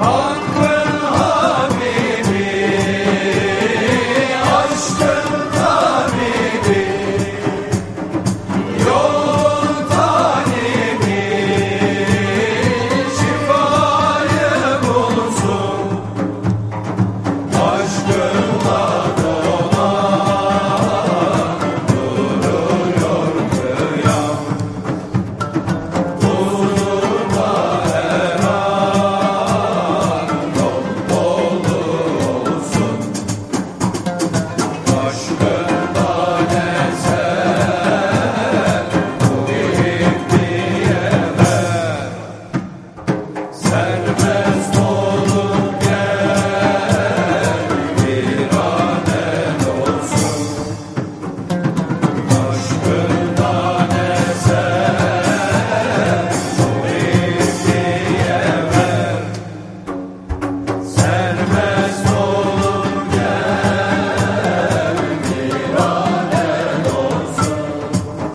on Hare